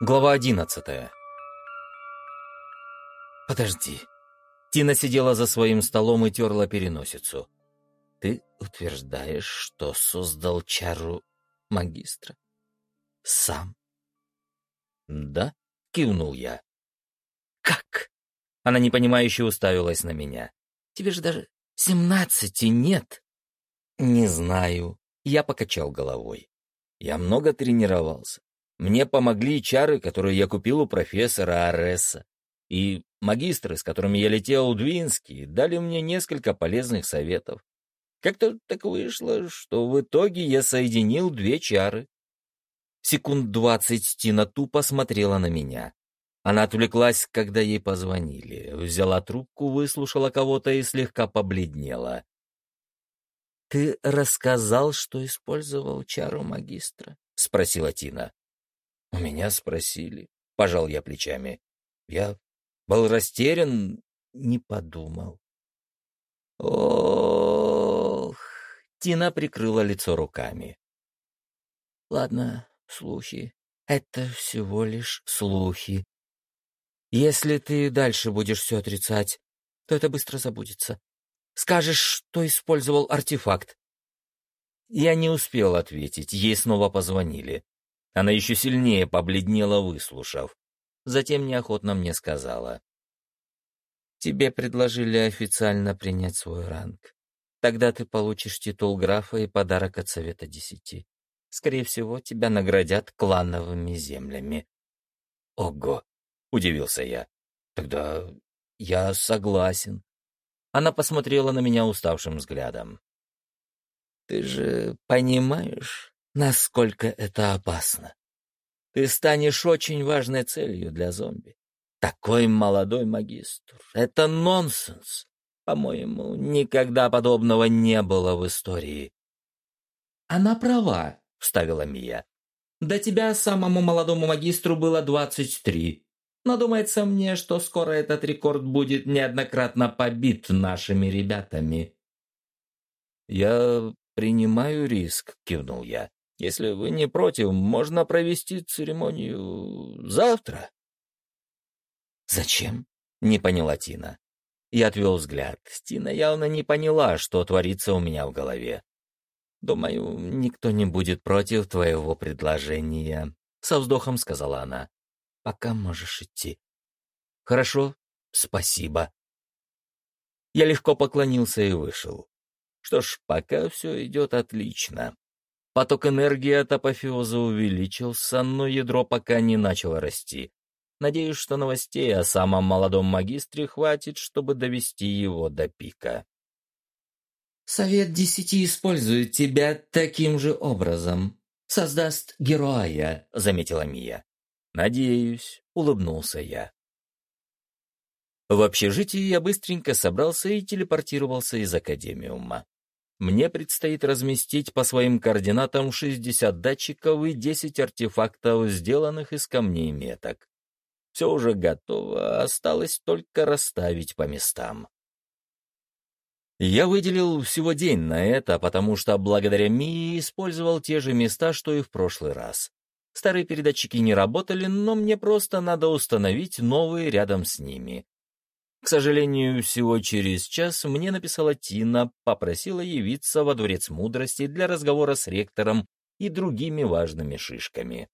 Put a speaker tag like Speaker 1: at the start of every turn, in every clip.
Speaker 1: Глава одиннадцатая. «Подожди». Тина сидела за своим столом и терла переносицу. «Ты утверждаешь, что создал чару магистра? Сам?» «Да», — кивнул я. «Как?» Она непонимающе уставилась на меня. «Тебе же даже семнадцати нет». «Не знаю». Я покачал головой. Я много тренировался. Мне помогли чары, которые я купил у профессора Ареса. И магистры, с которыми я летел в Двинский, дали мне несколько полезных советов. Как-то так вышло, что в итоге я соединил две чары. Секунд двадцать Тина тупо смотрела на меня. Она отвлеклась, когда ей позвонили, взяла трубку, выслушала кого-то и слегка побледнела. «Ты рассказал, что использовал чару магистра?» — спросила Тина. «У меня спросили», — пожал я плечами. Я был растерян, не подумал. Ох, Тина прикрыла лицо руками. Ладно, слухи. Это всего лишь слухи. Если ты дальше будешь все отрицать, то это быстро забудется. Скажешь, что использовал артефакт. Я не успел ответить, ей снова позвонили. Она еще сильнее побледнела, выслушав. Затем неохотно мне сказала. «Тебе предложили официально принять свой ранг. Тогда ты получишь титул графа и подарок от Совета Десяти. Скорее всего, тебя наградят клановыми землями». «Ого!» — удивился я. «Тогда я согласен». Она посмотрела на меня уставшим взглядом. «Ты же понимаешь, насколько это опасно. Ты станешь очень важной целью для зомби. Такой молодой магистр. Это нонсенс. По-моему, никогда подобного не было в истории. Она права, вставила Мия. До тебя самому молодому магистру было двадцать три. Но думается мне, что скоро этот рекорд будет неоднократно побит нашими ребятами. Я принимаю риск, кивнул я. Если вы не против, можно провести церемонию завтра. Зачем? Не поняла Тина. Я отвел взгляд. Тина явно не поняла, что творится у меня в голове. «Думаю, никто не будет против твоего предложения», — со вздохом сказала она. «Пока можешь идти». «Хорошо, спасибо». Я легко поклонился и вышел. Что ж, пока все идет отлично. Поток энергии от апофеоза увеличился, но ядро пока не начало расти. Надеюсь, что новостей о самом молодом магистре хватит, чтобы довести его до пика. «Совет Десяти использует тебя таким же образом. Создаст героя», — заметила Мия. «Надеюсь», — улыбнулся я. В общежитии я быстренько собрался и телепортировался из Академиума. Мне предстоит разместить по своим координатам 60 датчиков и 10 артефактов, сделанных из камней меток. Все уже готово, осталось только расставить по местам. Я выделил всего день на это, потому что благодаря Мии использовал те же места, что и в прошлый раз. Старые передатчики не работали, но мне просто надо установить новые рядом с ними. К сожалению, всего через час мне написала Тина, попросила явиться во Дворец Мудрости для разговора с ректором и другими важными шишками.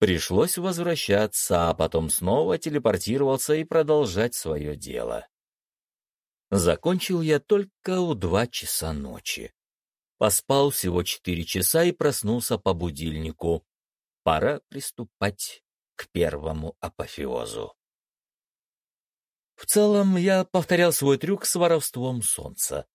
Speaker 1: Пришлось возвращаться, а потом снова телепортировался и продолжать свое дело. Закончил я только в два часа ночи. Поспал всего четыре часа и проснулся по будильнику. Пора приступать к первому апофеозу. В целом, я повторял свой трюк с воровством солнца.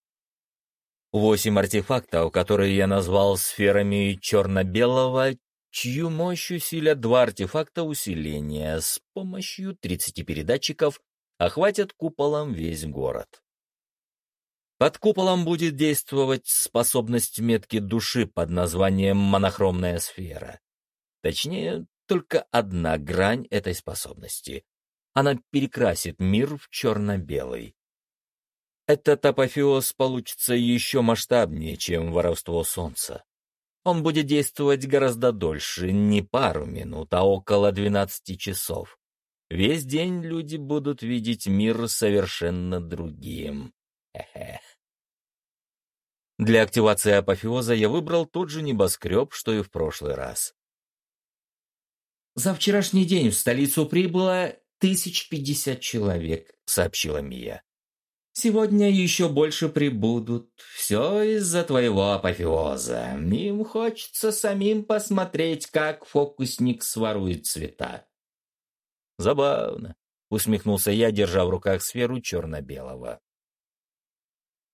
Speaker 1: Восемь артефактов, которые я назвал сферами черно-белого, чью мощь усилят два артефакта усиления с помощью 30 передатчиков, охватят куполом весь город. Под куполом будет действовать способность метки души под названием монохромная сфера. Точнее, только одна грань этой способности она перекрасит мир в черно-белый. Этот апофеоз получится еще масштабнее, чем воровство солнца. Он будет действовать гораздо дольше, не пару минут, а около 12 часов. Весь день люди будут видеть мир совершенно другим. Для активации апофеоза я выбрал тот же небоскреб, что и в прошлый раз.
Speaker 2: «За вчерашний день в столицу прибыло тысяч пятьдесят человек», — сообщила Мия. Сегодня еще больше прибудут. Все из-за твоего апофеоза. Им хочется самим посмотреть, как фокусник сворует цвета.
Speaker 1: Забавно, усмехнулся я, держа в руках сферу черно-белого.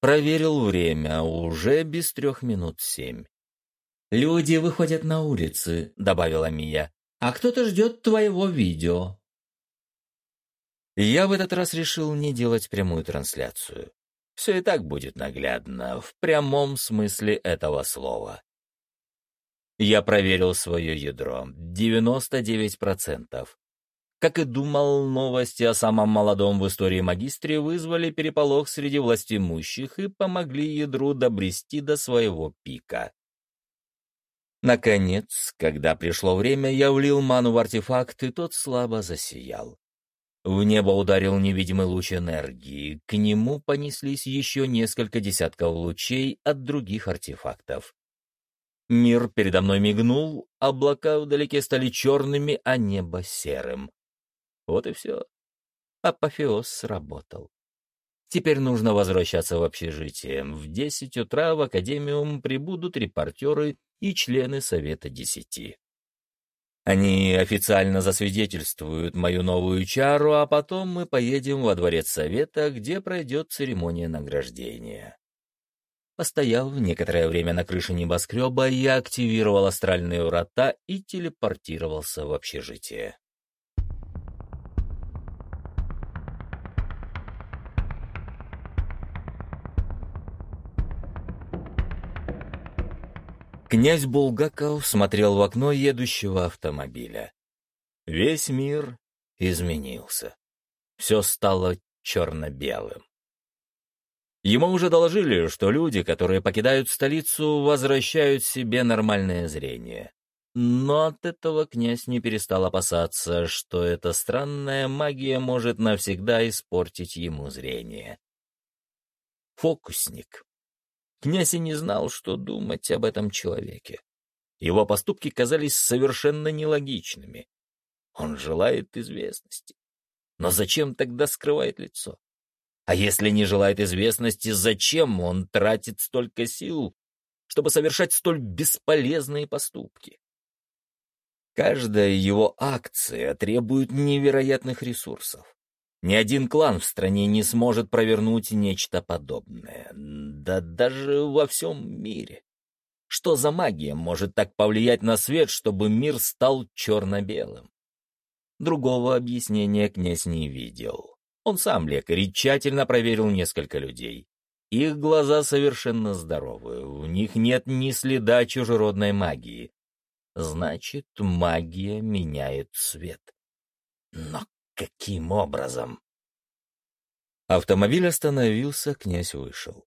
Speaker 1: Проверил время, уже без трех минут семь.
Speaker 2: «Люди выходят на улицы», — добавила Мия. «А кто-то ждет твоего видео.
Speaker 1: Я в этот раз решил не делать прямую трансляцию. Все и так будет наглядно, в прямом смысле этого слова. Я проверил свое ядро. 99%. Как и думал, новости о самом молодом в истории магистре вызвали переполох среди властимущих и помогли ядру добрести до своего пика. Наконец, когда пришло время, я влил ману в артефакт, и тот слабо засиял. В небо ударил невидимый луч энергии, к нему понеслись еще несколько десятков лучей от других артефактов. Мир передо мной мигнул, облака вдалеке стали черными, а небо серым. Вот и все. Апофеоз сработал. Теперь нужно возвращаться в общежитие. В десять утра в Академиум прибудут репортеры и члены Совета Десяти. Они официально засвидетельствуют мою новую чару, а потом мы поедем во дворец совета, где пройдет церемония награждения. Постояв некоторое время на крыше небоскреба, я активировал астральные врата и телепортировался в общежитие. Князь Булгаков смотрел в окно едущего автомобиля. Весь мир изменился. Все стало черно-белым. Ему уже доложили, что люди, которые покидают столицу, возвращают себе нормальное зрение. Но от этого князь не перестал опасаться, что эта странная магия может навсегда испортить ему зрение. Фокусник Князь и не знал, что думать об этом человеке. Его поступки казались совершенно нелогичными. Он желает известности. Но зачем тогда скрывает лицо? А если не желает известности, зачем он тратит столько сил, чтобы совершать столь бесполезные поступки? Каждая его акция требует невероятных ресурсов. Ни один клан в стране не сможет провернуть нечто подобное. Да даже во всем мире. Что за магия может так повлиять на свет, чтобы мир стал черно-белым? Другого объяснения князь не видел. Он сам лекарь тщательно проверил несколько людей. Их глаза совершенно здоровы, в них нет ни следа чужеродной магии. Значит, магия меняет цвет. Но Каким образом? Автомобиль остановился, князь вышел.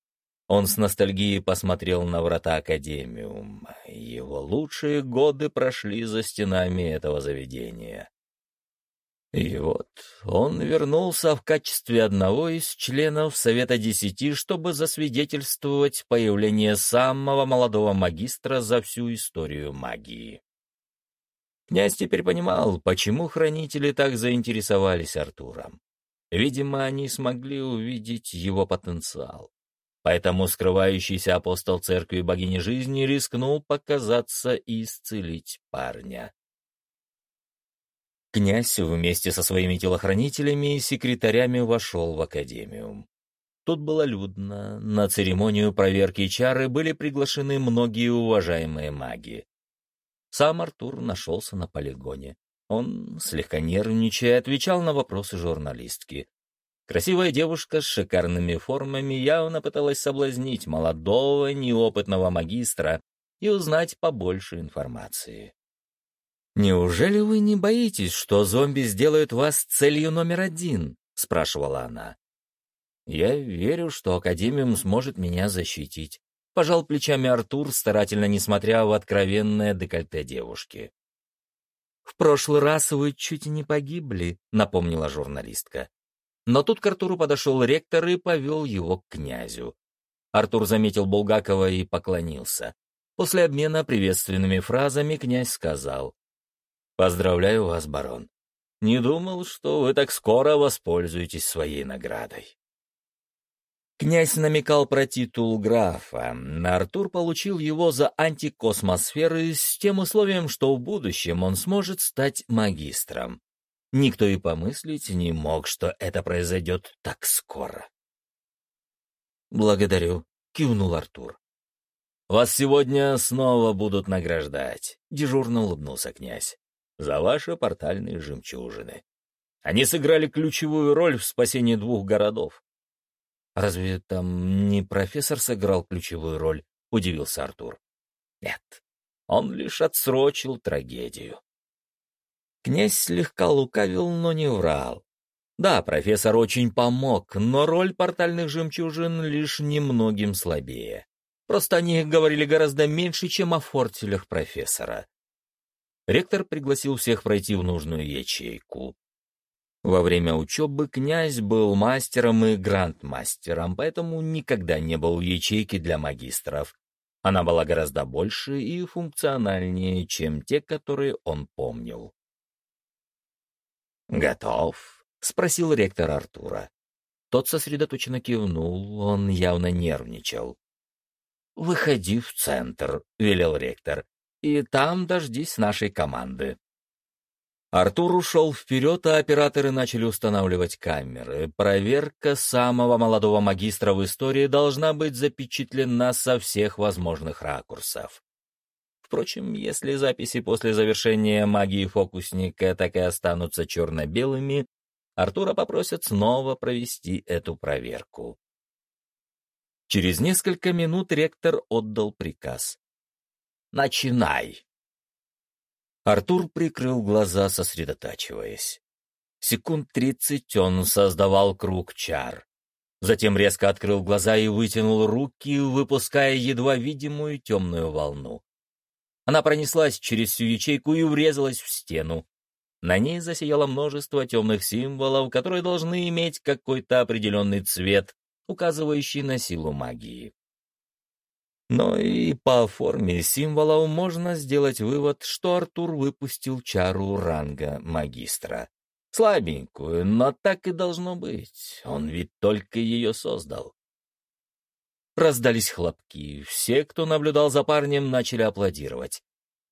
Speaker 1: Он с ностальгией посмотрел на врата Академиум. Его лучшие годы прошли за стенами этого заведения. И вот он вернулся в качестве одного из членов Совета Десяти, чтобы засвидетельствовать появление самого молодого магистра за всю историю магии. Князь теперь понимал, почему хранители так заинтересовались Артуром. Видимо, они смогли увидеть его потенциал. Поэтому скрывающийся апостол церкви богини жизни рискнул показаться и исцелить парня. Князь вместе со своими телохранителями и секретарями вошел в академию. Тут было людно, на церемонию проверки чары были приглашены многие уважаемые маги. Сам Артур нашелся на полигоне. Он, слегка нервничая, отвечал на вопросы журналистки. Красивая девушка с шикарными формами явно пыталась соблазнить молодого, неопытного магистра и узнать побольше информации. «Неужели вы не боитесь, что зомби сделают вас целью номер один?» — спрашивала она. «Я верю, что Академиум сможет меня защитить. Пожал плечами Артур, старательно не смотря в откровенное декольте девушки.
Speaker 2: «В прошлый раз вы чуть не погибли», — напомнила журналистка. Но тут к Артуру подошел ректор и повел его к князю. Артур заметил Булгакова и поклонился. После обмена приветственными фразами князь сказал. «Поздравляю вас, барон. Не думал, что вы так скоро воспользуетесь своей наградой». Князь намекал про титул графа. Артур получил его за антикосмосферы с тем условием, что в будущем он сможет стать магистром. Никто и помыслить не мог, что это произойдет так скоро. «Благодарю», — кивнул Артур. «Вас сегодня снова будут награждать», — дежурно улыбнулся князь, — «за ваши портальные жемчужины. Они сыграли ключевую роль в спасении двух городов. «Разве там не профессор сыграл ключевую роль?» — удивился Артур. «Нет, он лишь отсрочил трагедию». Князь слегка лукавил, но не врал. Да, профессор очень помог, но роль портальных жемчужин лишь немногим слабее. Просто они говорили гораздо меньше, чем о фортелях профессора. Ректор пригласил всех пройти в нужную ячейку. Во время учебы князь был мастером и грандмастером, поэтому никогда не был в ячейке для магистров. Она была гораздо больше и функциональнее, чем те, которые он помнил. «Готов?» — спросил ректор Артура. Тот сосредоточенно кивнул, он явно нервничал. «Выходи в центр», — велел ректор, — «и там дождись нашей команды». Артур ушел вперед, а операторы начали устанавливать камеры. Проверка самого молодого магистра в истории должна быть запечатлена со всех возможных ракурсов. Впрочем, если записи после завершения магии фокусника так и останутся черно-белыми, Артура попросят снова провести эту проверку. Через несколько минут ректор отдал приказ. «Начинай!» Артур прикрыл глаза, сосредотачиваясь. Секунд тридцать он создавал круг чар. Затем резко открыл глаза и вытянул руки, выпуская едва видимую темную волну. Она пронеслась через всю ячейку и врезалась в стену. На ней засияло множество темных символов, которые должны иметь какой-то определенный цвет, указывающий на силу магии. Но и по форме символов можно сделать вывод, что Артур выпустил чару ранга магистра. Слабенькую, но так и должно быть. Он ведь только ее создал. Раздались хлопки. Все, кто наблюдал за парнем, начали аплодировать.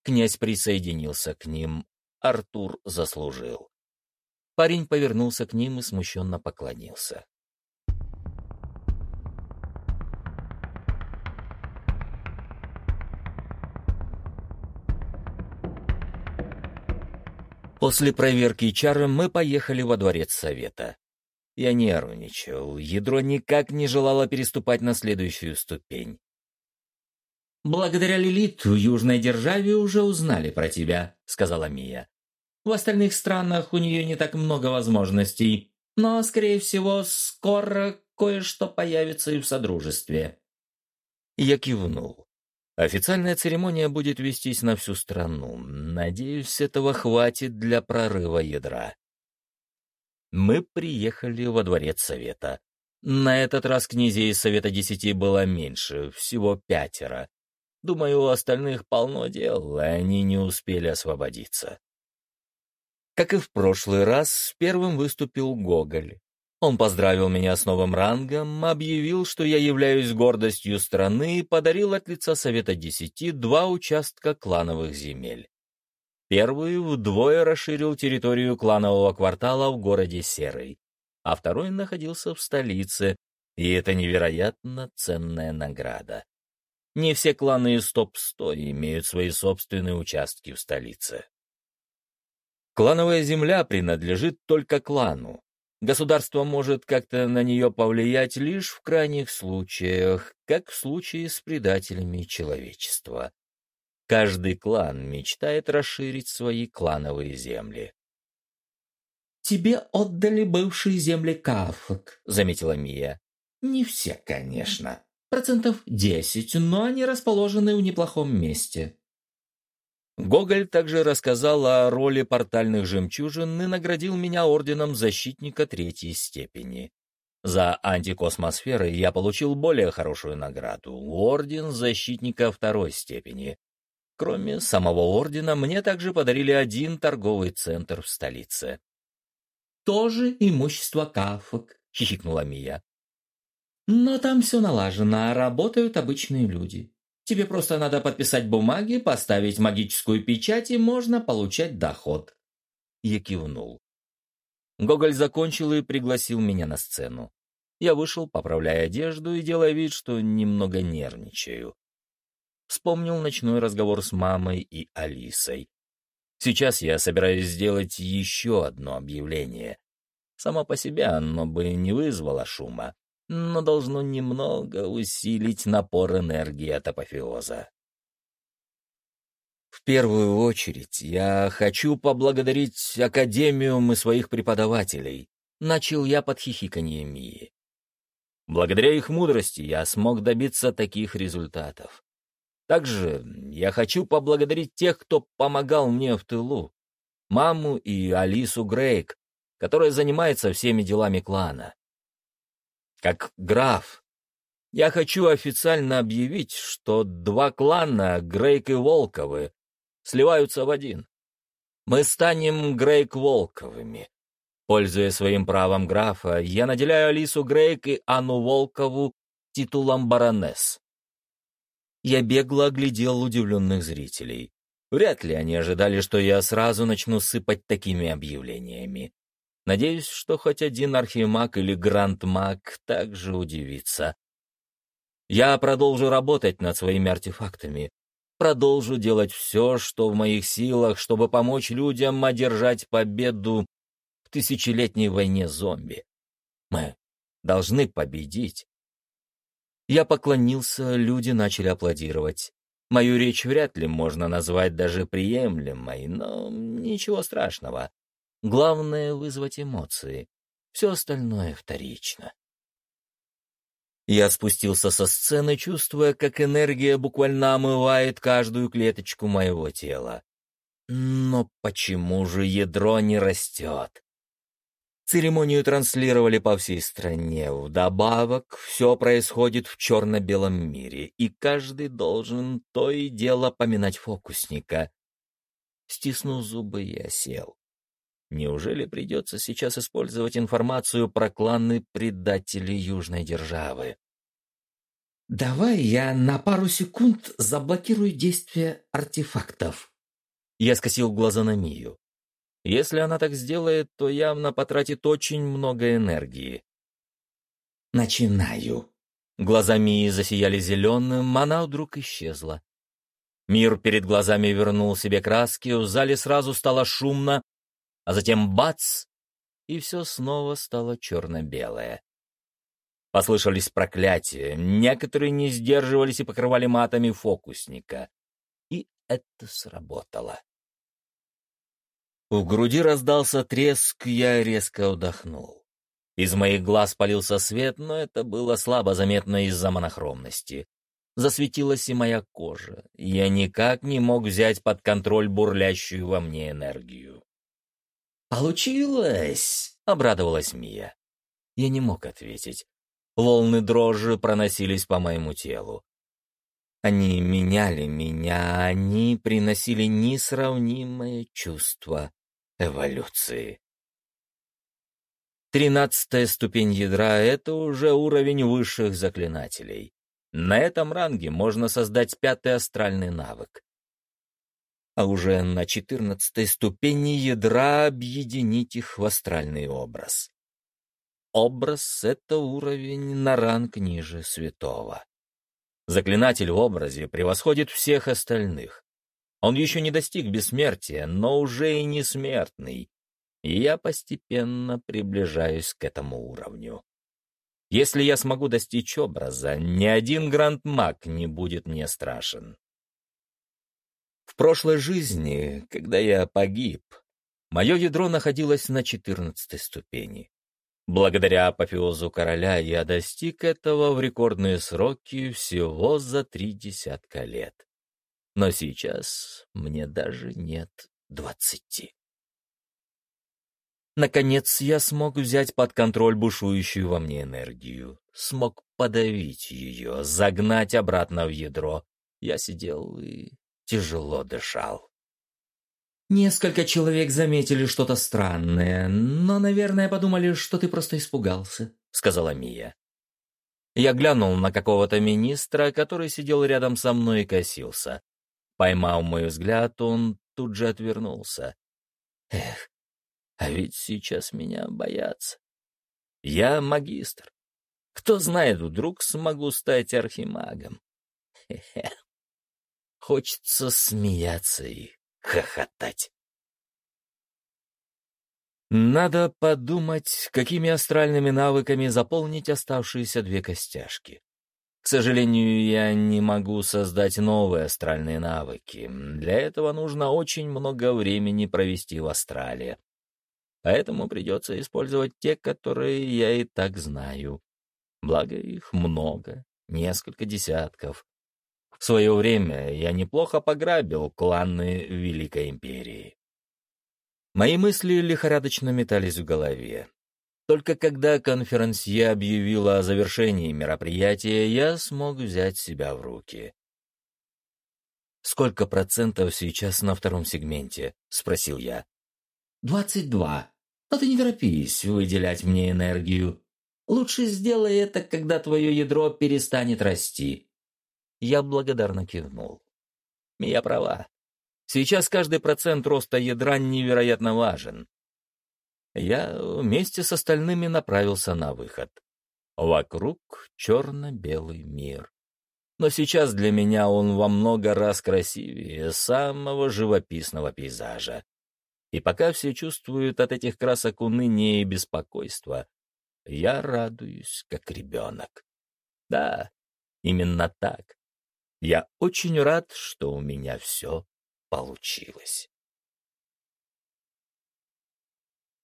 Speaker 2: Князь присоединился к ним. Артур заслужил. Парень повернулся к ним и смущенно поклонился. После проверки чары мы поехали во дворец совета. Я нервничал, ядро никак не желало переступать на следующую ступень. «Благодаря Лилит в Южной Державе уже узнали про тебя», — сказала Мия. «В остальных странах у нее не так много возможностей, но, скорее всего, скоро кое-что появится и в Содружестве». Я кивнул. Официальная церемония будет вестись на всю страну. Надеюсь, этого хватит для прорыва ядра. Мы приехали во дворец совета. На этот раз князей Совета Десяти было меньше, всего пятеро. Думаю, у остальных полно дел, и они не успели освободиться. Как и в прошлый раз, первым выступил Гоголь. Он поздравил меня с новым рангом, объявил, что я являюсь гордостью страны и подарил от лица Совета Десяти два участка клановых земель. Первый вдвое расширил территорию кланового квартала в городе Серый, а второй находился в столице, и это невероятно ценная награда. Не все кланы из топ-100 имеют свои собственные участки в столице. Клановая земля принадлежит только клану, Государство может как-то на нее повлиять лишь в крайних случаях, как в случае с предателями человечества. Каждый клан мечтает расширить свои клановые земли. «Тебе отдали бывшие земли Кафок», — заметила Мия. «Не все, конечно. Процентов десять, но они расположены в неплохом месте.
Speaker 1: Гоголь также рассказал о роли портальных жемчужин и наградил меня орденом защитника третьей степени. За антикосмосферы я получил более хорошую награду — орден защитника второй степени. Кроме самого ордена, мне также подарили один торговый центр в столице.
Speaker 2: «Тоже имущество кафок», — хихикнула Мия. «Но там все налажено, а работают обычные люди. Тебе просто надо подписать бумаги, поставить магическую печать, и можно получать доход».
Speaker 1: Я кивнул. Гоголь закончил и пригласил меня на сцену. Я вышел, поправляя одежду и делая вид, что немного нервничаю. Вспомнил ночной разговор с мамой и Алисой. Сейчас я собираюсь сделать еще одно объявление. Само по себе оно бы не вызвало шума но должно немного усилить напор энергии от апофеоза. В первую очередь я хочу поблагодарить Академию и своих преподавателей. Начал я под хихиканье Мии. Благодаря их мудрости я смог добиться таких результатов. Также я хочу поблагодарить тех, кто помогал мне в тылу. Маму и Алису Грейк, которая занимается всеми делами клана. Как граф, я хочу официально объявить, что два клана, Грейк и Волковы, сливаются в один. Мы станем Грейк-Волковыми. Пользуясь своим правом графа, я наделяю Алису Грейк и Анну Волкову титулом баронесс. Я бегло оглядел удивленных зрителей. Вряд ли они ожидали, что я сразу начну сыпать такими объявлениями. Надеюсь, что хоть один архимаг или грандмаг также удивится. Я продолжу работать над своими артефактами. Продолжу делать все, что в моих силах, чтобы помочь людям одержать победу в тысячелетней войне зомби. Мы должны победить. Я поклонился, люди начали аплодировать. Мою речь вряд ли можно назвать даже приемлемой, но ничего страшного. Главное — вызвать эмоции. Все остальное вторично. Я спустился со сцены, чувствуя, как энергия буквально омывает каждую клеточку моего тела. Но почему же ядро не растет? Церемонию транслировали по всей стране. Вдобавок, все происходит в черно-белом мире, и каждый должен то и дело поминать фокусника. Стиснув зубы, я сел. Неужели придется сейчас использовать информацию про кланы предателей Южной Державы?
Speaker 2: «Давай я на пару секунд заблокирую действие артефактов».
Speaker 1: Я скосил глаза на Мию. Если она так сделает, то явно потратит очень много энергии.
Speaker 2: «Начинаю».
Speaker 1: Глаза Мии засияли зеленым, она вдруг исчезла. Мир перед глазами вернул себе краски, в зале сразу стало шумно, а затем бац, и все снова стало черно-белое. Послышались проклятия, некоторые не сдерживались и покрывали матами фокусника. И это сработало. В груди раздался треск, я резко вдохнул. Из моих глаз полился свет, но это было слабо заметно из-за монохромности. Засветилась и моя кожа. Я никак не мог взять под контроль бурлящую во мне энергию.
Speaker 2: «Получилось!» — обрадовалась Мия.
Speaker 1: Я не мог ответить. Волны дрожи проносились по моему телу. Они меняли меня, они приносили несравнимое чувство эволюции. Тринадцатая ступень ядра — это уже уровень высших заклинателей. На этом ранге можно создать пятый астральный навык а уже на четырнадцатой ступени ядра объединить их в астральный образ. Образ — это уровень на ранг ниже святого. Заклинатель в образе превосходит всех остальных. Он еще не достиг бессмертия, но уже и не смертный. И я постепенно приближаюсь к этому уровню. Если я смогу достичь образа, ни один гранд-маг не будет мне страшен. В прошлой жизни, когда я погиб, мое ядро находилось на четырнадцатой ступени. Благодаря апофеозу короля я достиг этого в рекордные сроки всего за три десятка лет. Но сейчас мне даже нет двадцати. Наконец я смог взять под контроль бушующую во мне энергию, смог подавить ее, загнать обратно в ядро. Я сидел и тяжело дышал.
Speaker 2: Несколько человек заметили что-то странное, но, наверное, подумали, что ты просто испугался», — сказала Мия.
Speaker 1: Я глянул на какого-то министра, который сидел рядом со мной и косился. Поймав мой взгляд, он тут же отвернулся. Эх, а ведь сейчас меня боятся. Я магистр. Кто знает, вдруг смогу стать архимагом. Хе-хе. Хочется смеяться и хохотать. Надо подумать, какими астральными навыками заполнить оставшиеся две костяшки. К сожалению, я не могу создать новые астральные навыки. Для этого нужно очень много времени провести в астрале. Поэтому придется использовать те, которые я и так знаю. Благо их много, несколько десятков. В свое время я неплохо пограбил кланы Великой Империи. Мои мысли лихорадочно метались в голове. Только когда конферансье объявила о завершении мероприятия, я смог взять себя в руки. «Сколько процентов сейчас на втором сегменте?» — спросил я.
Speaker 2: «Двадцать два. Но ты не торопись выделять мне энергию. Лучше сделай это, когда твое ядро перестанет расти.
Speaker 1: Я благодарно кивнул. Я права. Сейчас каждый процент роста ядра невероятно важен. Я вместе с остальными направился на выход. Вокруг черно-белый мир. Но сейчас для меня он во много раз красивее самого живописного пейзажа. И пока все чувствуют от этих красок уныние и беспокойство, я радуюсь, как ребенок. Да, именно так. Я очень рад, что у меня все получилось.